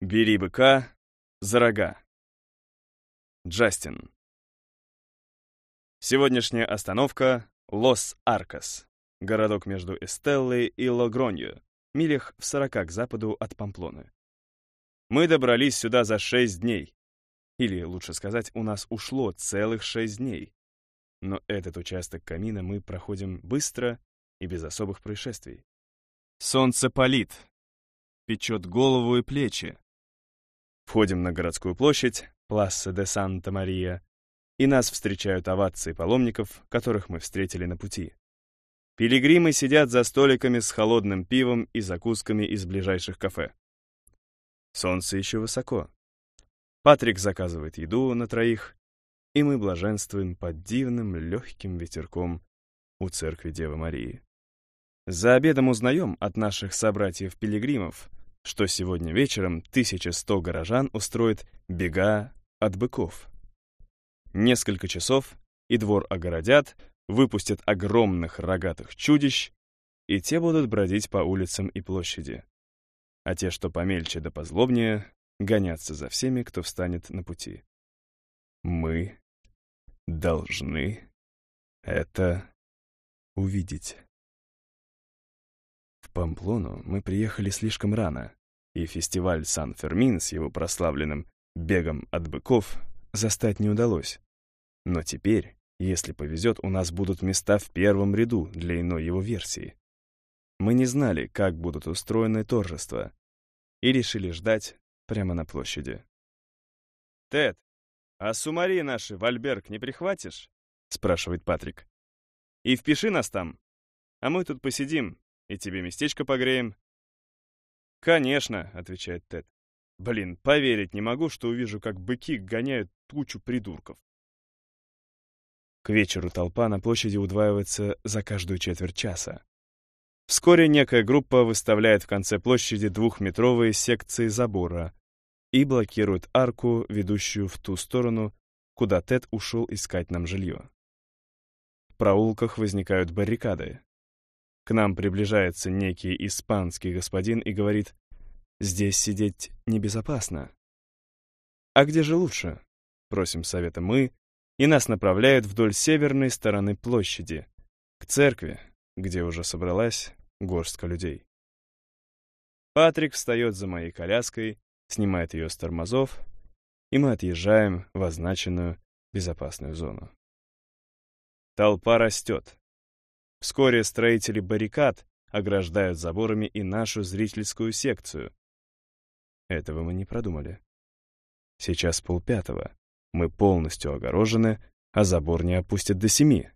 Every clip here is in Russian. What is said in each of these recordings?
Бери быка за рога. Джастин. Сегодняшняя остановка — Лос-Аркас, городок между Эстеллой и Логронью, милях в сорока к западу от Памплоны. Мы добрались сюда за шесть дней. Или, лучше сказать, у нас ушло целых шесть дней. Но этот участок камина мы проходим быстро и без особых происшествий. Солнце палит, печет голову и плечи. Входим на городскую площадь, Пласса де Санта-Мария, и нас встречают овации паломников, которых мы встретили на пути. Пилигримы сидят за столиками с холодным пивом и закусками из ближайших кафе. Солнце еще высоко. Патрик заказывает еду на троих, и мы блаженствуем под дивным легким ветерком у церкви Девы Марии. За обедом узнаем от наших собратьев-пилигримов, что сегодня вечером 1100 горожан устроит бега от быков. Несколько часов, и двор огородят, выпустят огромных рогатых чудищ, и те будут бродить по улицам и площади. А те, что помельче да позлобнее, гоняться за всеми, кто встанет на пути. Мы должны это увидеть. В Памплону мы приехали слишком рано, и фестиваль Сан-Фермин с его прославленным «бегом от быков» застать не удалось. Но теперь, если повезет, у нас будут места в первом ряду для иной его версии. Мы не знали, как будут устроены торжества, и решили ждать прямо на площади. «Тед, а сумари наши в Альберг не прихватишь?» — спрашивает Патрик. «И впиши нас там, а мы тут посидим и тебе местечко погреем». «Конечно», — отвечает Тед. «Блин, поверить не могу, что увижу, как быки гоняют тучу придурков». К вечеру толпа на площади удваивается за каждую четверть часа. Вскоре некая группа выставляет в конце площади двухметровые секции забора и блокирует арку, ведущую в ту сторону, куда Тед ушел искать нам жилье. В проулках возникают баррикады. К нам приближается некий испанский господин и говорит, «Здесь сидеть небезопасно». «А где же лучше?» — просим совета мы, и нас направляют вдоль северной стороны площади, к церкви, где уже собралась горстка людей. Патрик встает за моей коляской, снимает ее с тормозов, и мы отъезжаем в означенную безопасную зону. Толпа растет. Вскоре строители баррикад ограждают заборами и нашу зрительскую секцию. Этого мы не продумали. Сейчас полпятого. Мы полностью огорожены, а забор не опустят до семи.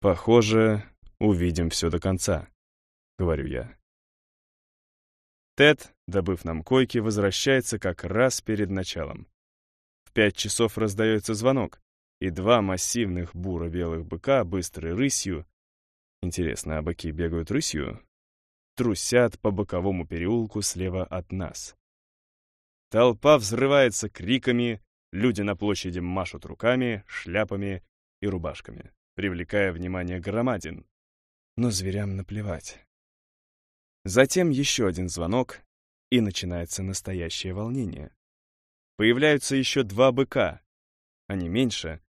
Похоже, увидим все до конца», — говорю я. Тед, добыв нам койки, возвращается как раз перед началом. В пять часов раздается звонок, и два массивных буро-белых быка быстрой рысью интересно, а быки бегают рысью? трусят по боковому переулку слева от нас. Толпа взрывается криками, люди на площади машут руками, шляпами и рубашками, привлекая внимание громадин, но зверям наплевать. Затем еще один звонок, и начинается настоящее волнение. Появляются еще два быка. Они меньше,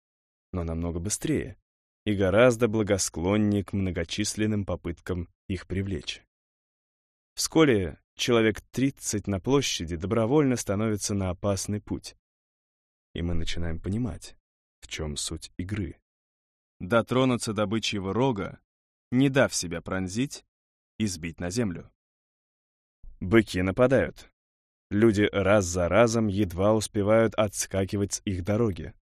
но намного быстрее и гораздо благосклоннее к многочисленным попыткам их привлечь. Вскоре человек 30 на площади добровольно становится на опасный путь. И мы начинаем понимать, в чем суть игры. Дотронуться до бычьего рога не дав себя пронзить и сбить на землю. Быки нападают. Люди раз за разом едва успевают отскакивать с их дороги.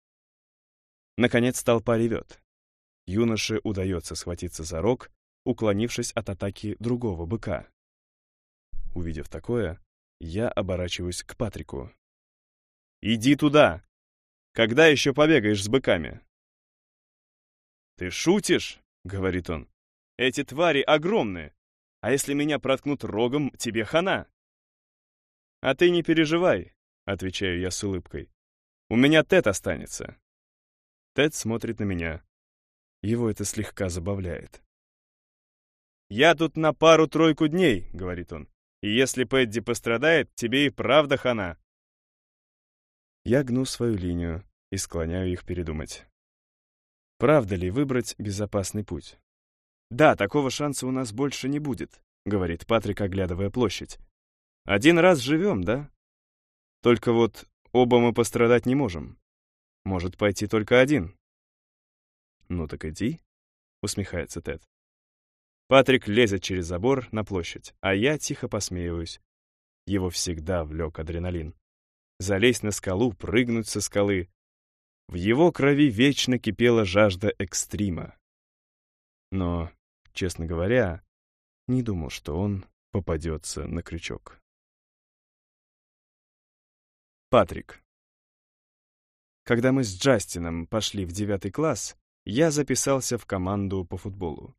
Наконец толпа ревет. Юноше удается схватиться за рог, уклонившись от атаки другого быка. Увидев такое, я оборачиваюсь к Патрику. «Иди туда! Когда еще побегаешь с быками?» «Ты шутишь?» — говорит он. Эти твари огромные. А если меня проткнут рогом, тебе хана. А ты не переживай, отвечаю я с улыбкой. У меня Тед останется. Тед смотрит на меня. Его это слегка забавляет. «Я тут на пару-тройку дней», — говорит он. И если Пэдди пострадает, тебе и правда хана. Я гну свою линию и склоняю их передумать. Правда ли выбрать безопасный путь? Да, такого шанса у нас больше не будет, говорит Патрик, оглядывая площадь. Один раз живем, да? Только вот оба мы пострадать не можем. Может пойти только один. Ну так иди, усмехается Тед. Патрик лезет через забор на площадь, а я тихо посмеиваюсь. Его всегда влек адреналин. Залезть на скалу, прыгнуть со скалы. В его крови вечно кипела жажда экстрима. Но, честно говоря, не думал, что он попадется на крючок. Патрик. Когда мы с Джастином пошли в девятый класс, я записался в команду по футболу.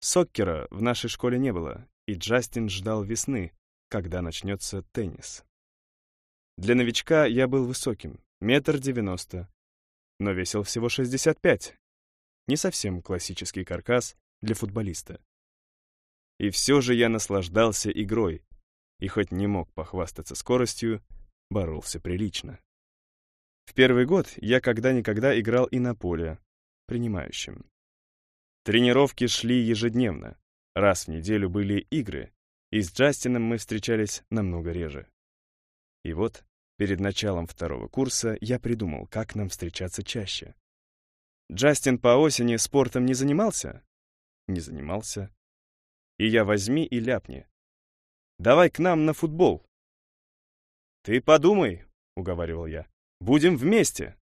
Соккера в нашей школе не было, и Джастин ждал весны, когда начнется теннис. Для новичка я был высоким, метр девяносто, но весил всего 65. Не совсем классический каркас для футболиста. И все же я наслаждался игрой, и хоть не мог похвастаться скоростью, боролся прилично. В первый год я когда-никогда играл и на поле, принимающим. Тренировки шли ежедневно. Раз в неделю были игры, и с Джастином мы встречались намного реже. И вот, перед началом второго курса я придумал, как нам встречаться чаще. Джастин по осени спортом не занимался? Не занимался. И я возьми и ляпни. Давай к нам на футбол. «Ты подумай», — уговаривал я, — «будем вместе».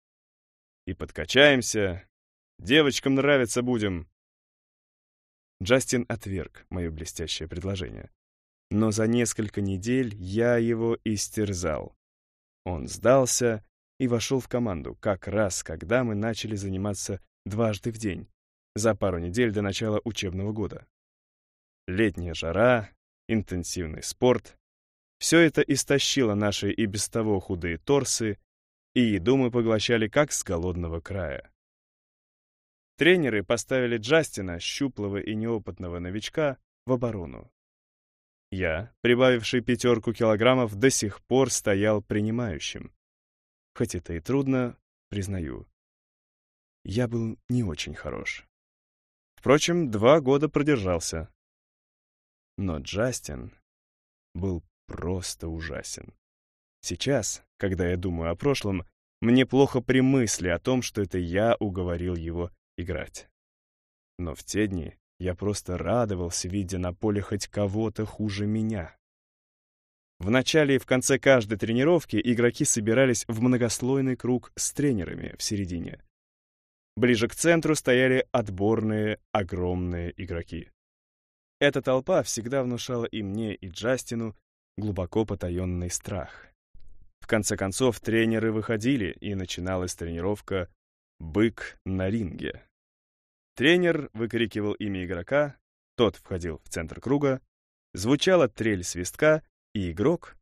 И подкачаемся, девочкам нравиться будем. Джастин отверг мое блестящее предложение. Но за несколько недель я его истерзал. Он сдался и вошел в команду, как раз когда мы начали заниматься дважды в день, за пару недель до начала учебного года. Летняя жара, интенсивный спорт, все это истощило наши и без того худые торсы, и еду мы поглощали как с голодного края. Тренеры поставили Джастина, щуплого и неопытного новичка, в оборону. Я, прибавивший пятерку килограммов, до сих пор стоял принимающим. Хоть это и трудно, признаю. Я был не очень хорош. Впрочем, два года продержался. Но Джастин был просто ужасен. Сейчас, когда я думаю о прошлом, мне плохо при мысли о том, что это я уговорил его играть. Но в те дни я просто радовался, видя на поле хоть кого-то хуже меня. В начале и в конце каждой тренировки игроки собирались в многослойный круг с тренерами в середине. Ближе к центру стояли отборные огромные игроки. Эта толпа всегда внушала и мне, и Джастину глубоко потаенный страх. В конце концов, тренеры выходили, и начиналась тренировка «Бык на ринге». Тренер выкрикивал имя игрока, тот входил в центр круга, звучала трель свистка, и игрок,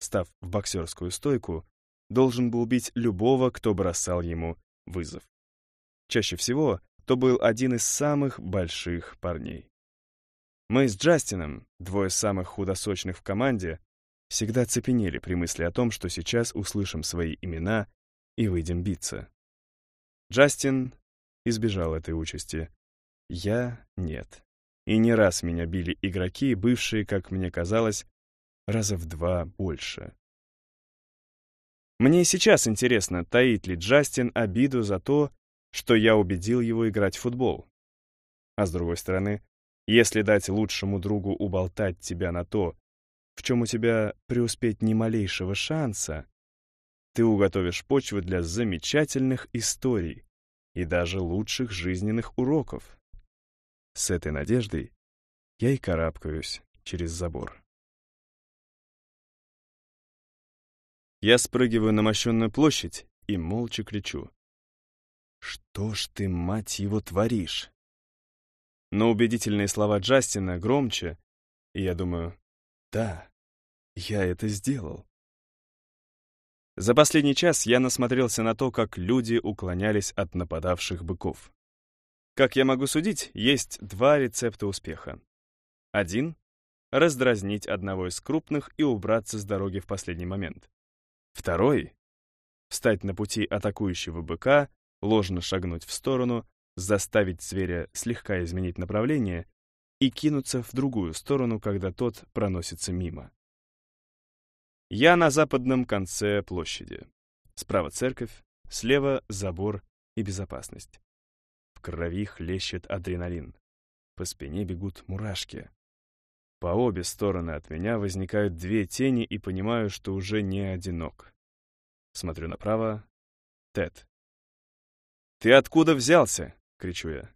став в боксерскую стойку, должен был бить любого, кто бросал ему вызов. Чаще всего то был один из самых больших парней. Мы с Джастином, двое самых худосочных в команде, всегда цепенели при мысли о том, что сейчас услышим свои имена и выйдем биться. Джастин избежал этой участи. Я — нет. И не раз меня били игроки, бывшие, как мне казалось, раза в два больше. Мне сейчас интересно, таит ли Джастин обиду за то, что я убедил его играть в футбол. А с другой стороны, если дать лучшему другу уболтать тебя на то, в чем у тебя преуспеть ни малейшего шанса, ты уготовишь почву для замечательных историй и даже лучших жизненных уроков. С этой надеждой я и карабкаюсь через забор. Я спрыгиваю на мощенную площадь и молча кричу. «Что ж ты, мать его, творишь?» Но убедительные слова Джастина громче, и я думаю, да, я это сделал. За последний час я насмотрелся на то, как люди уклонялись от нападавших быков. Как я могу судить, есть два рецепта успеха. Один раздразнить одного из крупных и убраться с дороги в последний момент. Второй — встать на пути атакующего быка, ложно шагнуть в сторону, заставить зверя слегка изменить направление и кинуться в другую сторону, когда тот проносится мимо. Я на западном конце площади. Справа церковь, слева забор и безопасность. В крови хлещет адреналин. По спине бегут мурашки. По обе стороны от меня возникают две тени и понимаю, что уже не одинок. Смотрю направо. Тед. «Ты откуда взялся?» — кричу я.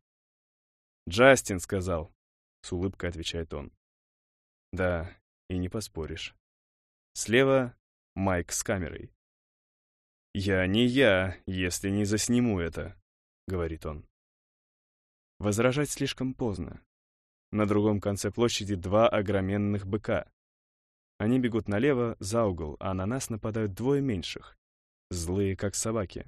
«Джастин сказал», — с улыбкой отвечает он. «Да, и не поспоришь». Слева — Майк с камерой. «Я не я, если не засниму это», — говорит он. Возражать слишком поздно. На другом конце площади два огроменных быка. Они бегут налево, за угол, а на нас нападают двое меньших. Злые, как собаки.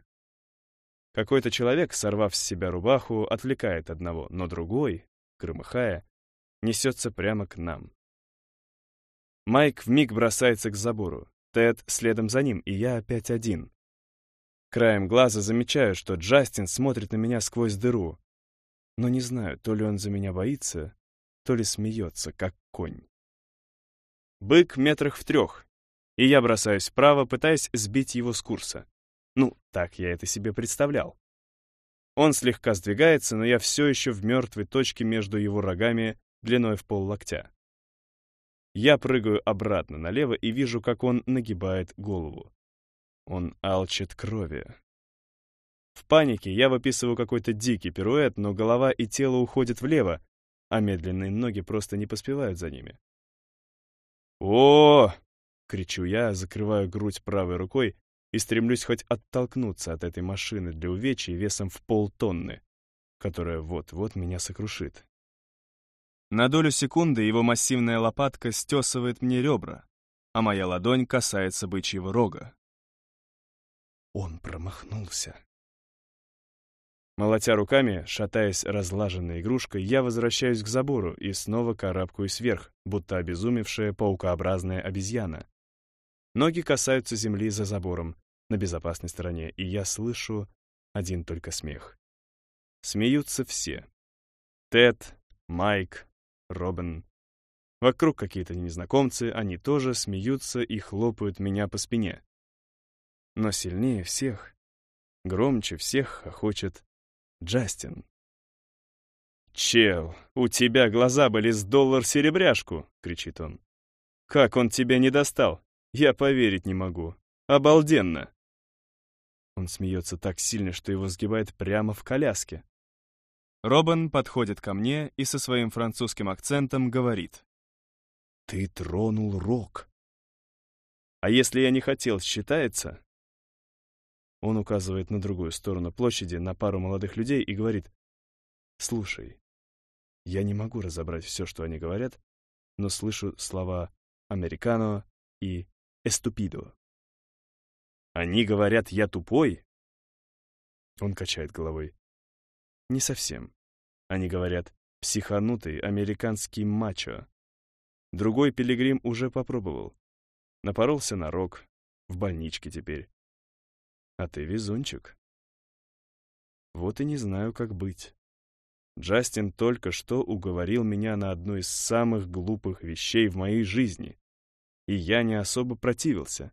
Какой-то человек, сорвав с себя рубаху, отвлекает одного, но другой, громыхая, несется прямо к нам. Майк вмиг бросается к забору. Тед следом за ним, и я опять один. Краем глаза замечаю, что Джастин смотрит на меня сквозь дыру. Но не знаю, то ли он за меня боится, то ли смеется, как конь. Бык метрах в трех, и я бросаюсь вправо, пытаясь сбить его с курса. Ну, так я это себе представлял. Он слегка сдвигается, но я все еще в мертвой точке между его рогами длиной в пол локтя. Я прыгаю обратно налево и вижу, как он нагибает голову. Он алчит крови. В панике я выписываю какой-то дикий пируэт, но голова и тело уходят влево, а медленные ноги просто не поспевают за ними. «О!» — кричу я, закрываю грудь правой рукой и стремлюсь хоть оттолкнуться от этой машины для увечий весом в полтонны, которая вот-вот меня сокрушит. На долю секунды его массивная лопатка стесывает мне ребра, а моя ладонь касается бычьего рога. Он промахнулся. Молотя руками, шатаясь разлаженной игрушкой, я возвращаюсь к забору и снова карабкаюсь вверх, будто обезумевшая паукообразная обезьяна. Ноги касаются земли за забором, на безопасной стороне, и я слышу один только смех. Смеются все. Тед, Майк, Робин. Вокруг какие-то незнакомцы, они тоже смеются и хлопают меня по спине. Но сильнее всех, громче всех хохочет Джастин. «Чел, у тебя глаза были с доллар-серебряшку!» — кричит он. «Как он тебя не достал? Я поверить не могу. Обалденно!» Он смеется так сильно, что его сгибает прямо в коляске. Робин подходит ко мне и со своим французским акцентом говорит. «Ты тронул рок». «А если я не хотел, считается?» Он указывает на другую сторону площади, на пару молодых людей и говорит, «Слушай, я не могу разобрать все, что они говорят, но слышу слова «американо» и «эступидо». Они говорят «я тупой»?» Он качает головой. «Не совсем. Они говорят «психанутый американский мачо». Другой пилигрим уже попробовал. Напоролся на рог, в больничке теперь. А ты везунчик. Вот и не знаю, как быть. Джастин только что уговорил меня на одну из самых глупых вещей в моей жизни, и я не особо противился.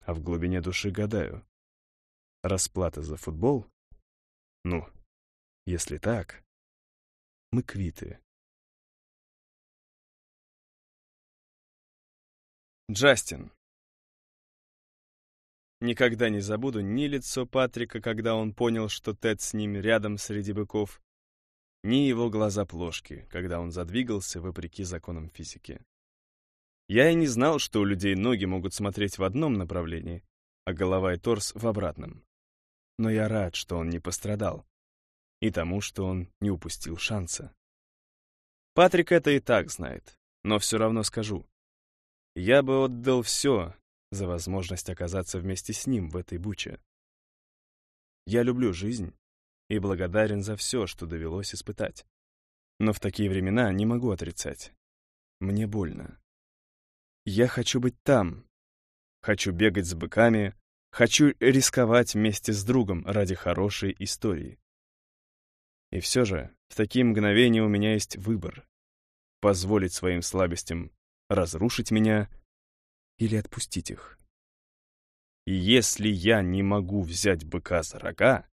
А в глубине души гадаю. Расплата за футбол? Ну, если так, мы квиты. Джастин. Никогда не забуду ни лицо Патрика, когда он понял, что Тед с ним рядом среди быков, ни его глаза плошки, когда он задвигался вопреки законам физики. Я и не знал, что у людей ноги могут смотреть в одном направлении, а голова и торс в обратном. Но я рад, что он не пострадал, и тому, что он не упустил шанса. Патрик это и так знает, но все равно скажу. Я бы отдал все, за возможность оказаться вместе с ним в этой буче. Я люблю жизнь и благодарен за все, что довелось испытать. Но в такие времена не могу отрицать. мне больно. Я хочу быть там. Хочу бегать с быками, хочу рисковать вместе с другом ради хорошей истории. И все же, в такие мгновения у меня есть выбор. Позволить своим слабостям разрушить меня или отпустить их. И если я не могу взять быка за рога,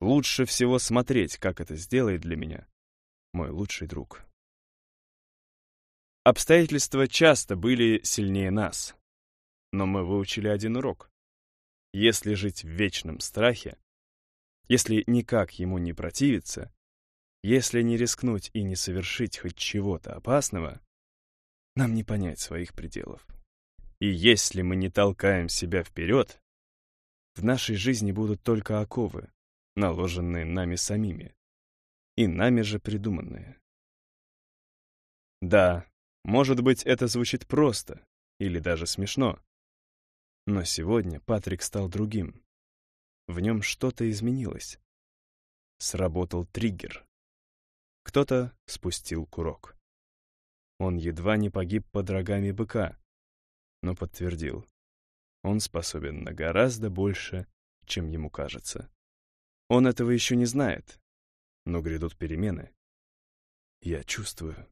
лучше всего смотреть, как это сделает для меня мой лучший друг. Обстоятельства часто были сильнее нас, но мы выучили один урок. Если жить в вечном страхе, если никак ему не противиться, если не рискнуть и не совершить хоть чего-то опасного, нам не понять своих пределов. И если мы не толкаем себя вперед, в нашей жизни будут только оковы, наложенные нами самими, и нами же придуманные. Да, может быть, это звучит просто или даже смешно. Но сегодня Патрик стал другим. В нем что-то изменилось. Сработал триггер. Кто-то спустил курок. Он едва не погиб под рогами быка, но подтвердил. Он способен на гораздо больше, чем ему кажется. Он этого еще не знает, но грядут перемены. Я чувствую.